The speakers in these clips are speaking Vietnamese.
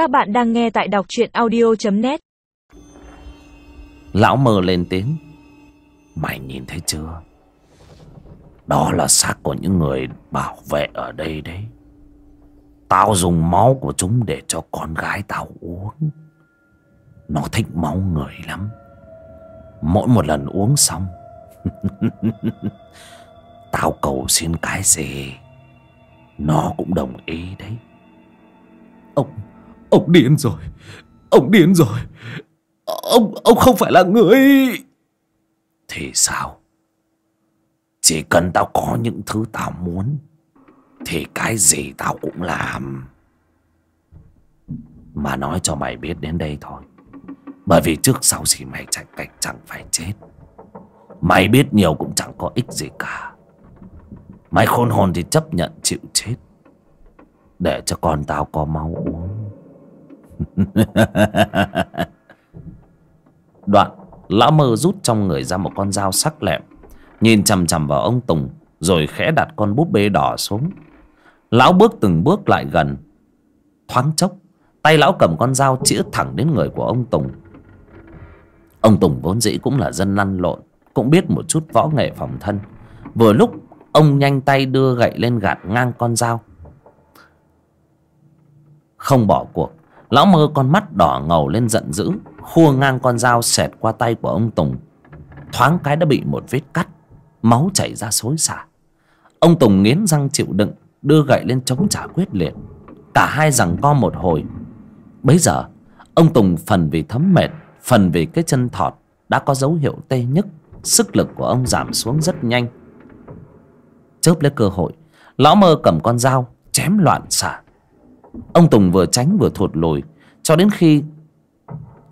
Các bạn đang nghe tại đọc truyện audio.net Lão mơ lên tiếng. Mày nhìn thấy chưa? Đó là xác của những người bảo vệ ở đây đấy. Tao dùng máu của chúng để cho con gái tao uống. Nó thích máu người lắm. Mỗi một lần uống xong, Tao cầu xin cái gì? Nó cũng đồng ý đấy ông điên rồi. Ông điên rồi. Ông, ông không phải là người. Thì sao? Chỉ cần tao có những thứ tao muốn Thì cái gì tao cũng làm. Mà nói cho mày biết đến đây thôi. Bởi vì trước sau gì mày chạy cảnh chẳng phải chết. Mày biết nhiều cũng chẳng có ích gì cả. Mày khôn hồn thì chấp nhận chịu chết. Để cho con tao có máu uống. Đoạn Lão mơ rút trong người ra một con dao sắc lẹm, Nhìn chằm chằm vào ông Tùng, Rồi khẽ đặt con búp bê đỏ xuống. Lão bước từng bước lại gần. Thoáng chốc, Tay lão cầm con dao chĩa thẳng đến người của ông Tùng. Ông Tùng vốn dĩ cũng là dân lăn lộn, Cũng biết một chút võ nghệ phòng thân. Vừa lúc, Ông nhanh tay đưa gậy lên gạt ngang con dao. Không bỏ cuộc. Lão mơ con mắt đỏ ngầu lên giận dữ, Khua ngang con dao xẹt qua tay của ông Tùng. Thoáng cái đã bị một vết cắt, Máu chảy ra xối xả. Ông Tùng nghiến răng chịu đựng, Đưa gậy lên chống trả quyết liệt. Cả hai rằng co một hồi. Bấy giờ, Ông Tùng phần vì thấm mệt, Phần vì cái chân thọt Đã có dấu hiệu tê nhức, Sức lực của ông giảm xuống rất nhanh. Chớp lấy cơ hội, Lão mơ cầm con dao Chém loạn xạ. Ông Tùng vừa tránh vừa thụt lùi Cho đến khi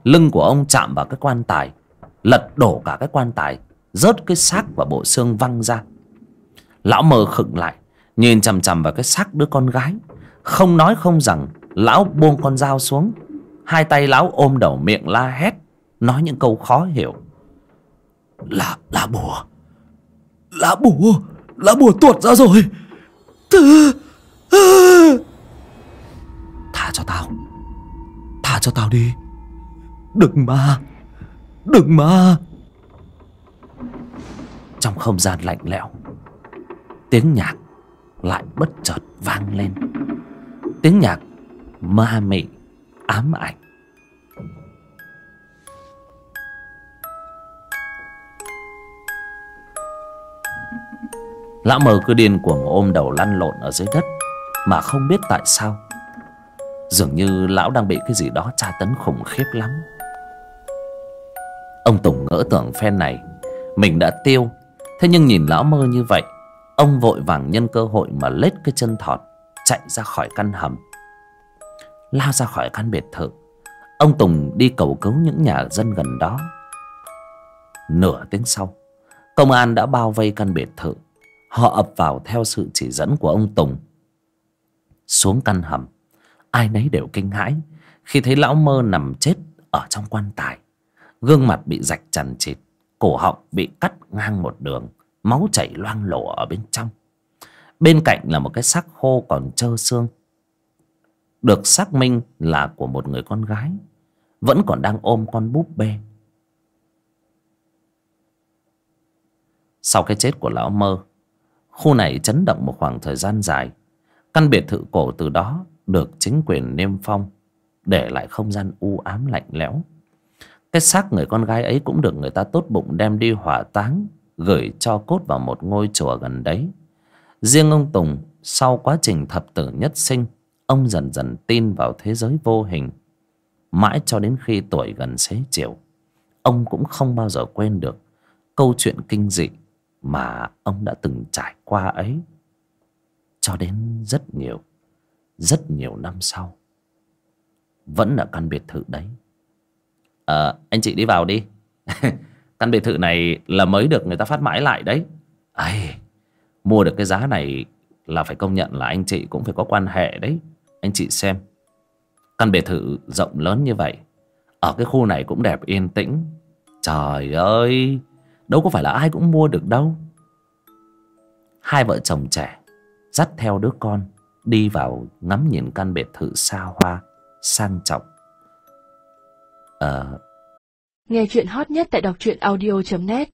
Lưng của ông chạm vào cái quan tài Lật đổ cả cái quan tài Rớt cái xác và bộ xương văng ra. Lão mơ khựng lại Nhìn chằm chằm vào cái xác đứa con gái Không nói không rằng Lão buông con dao xuống. Hai tay lão ôm đầu miệng la hét Nói những câu khó hiểu. Là, là bùa. Là bùa. Là bùa tuột ra rồi. Thứ thả cho tao. Tha cho tao đi. Đừng mà Đừng mà Trong không gian lạnh lẽo, Tiếng nhạc lại bất chợt vang lên. Tiếng nhạc ma mị, ám ảnh. Lão mờ cứ điên cuồng ôm đầu lăn lộn ở dưới đất Mà không biết tại sao. Dường như lão đang bị cái gì đó tra tấn khủng khiếp lắm. Ông Tùng ngỡ tưởng phen này. Mình đã tiêu. Thế nhưng nhìn lão mơ như vậy, Ông vội vàng nhân cơ hội mà lết cái chân thọt, Chạy ra khỏi căn hầm. Lao ra khỏi căn biệt thự. Ông Tùng đi cầu cứu những nhà dân gần đó. Nửa tiếng sau, Công an đã bao vây căn biệt thự. Họ ập vào theo sự chỉ dẫn của ông Tùng. Xuống căn hầm. Ai nấy đều kinh hãi Khi thấy lão mơ nằm chết ở trong quan tài. Gương mặt bị rạch chằn chịt, Cổ họng bị cắt ngang một đường, Máu chảy loang lổ ở bên trong. Bên cạnh là một cái xác khô còn trơ xương. Được xác minh là của một người con gái, Vẫn còn đang ôm con búp bê. Sau cái chết của lão mơ, Khu này chấn động một khoảng thời gian dài. Căn biệt thự cổ từ đó được chính quyền niêm phong, Để lại không gian u ám lạnh lẽo. Cái xác người con gái ấy Cũng được người ta tốt bụng đem đi hỏa táng, Gửi cho cốt vào một ngôi chùa gần đấy. Riêng ông Tùng, Sau quá trình thập tử nhất sinh, Ông dần dần tin vào thế giới vô hình. Mãi cho đến khi tuổi gần xế chiều, Ông cũng không bao giờ quên được Câu chuyện kinh dị Mà ông đã từng trải qua ấy. Cho đến rất nhiều. Rất nhiều năm sau. Vẫn ở căn biệt thự đấy. À, Anh chị đi vào đi. Căn biệt thự này là mới được người ta phát mãi lại đấy. Ai Mua được cái giá này Là phải công nhận là anh chị cũng phải có quan hệ đấy. Anh chị xem Căn biệt thự rộng lớn như vậy Ở cái khu này cũng đẹp yên tĩnh. Trời ơi Đâu có phải là ai cũng mua được đâu. Hai vợ chồng trẻ Dắt theo đứa con. Đi vào ngắm nhìn căn biệt thự xa hoa, sang trọng. Ờ. Nghe chuyện hot nhất tại đọc truyện audio.net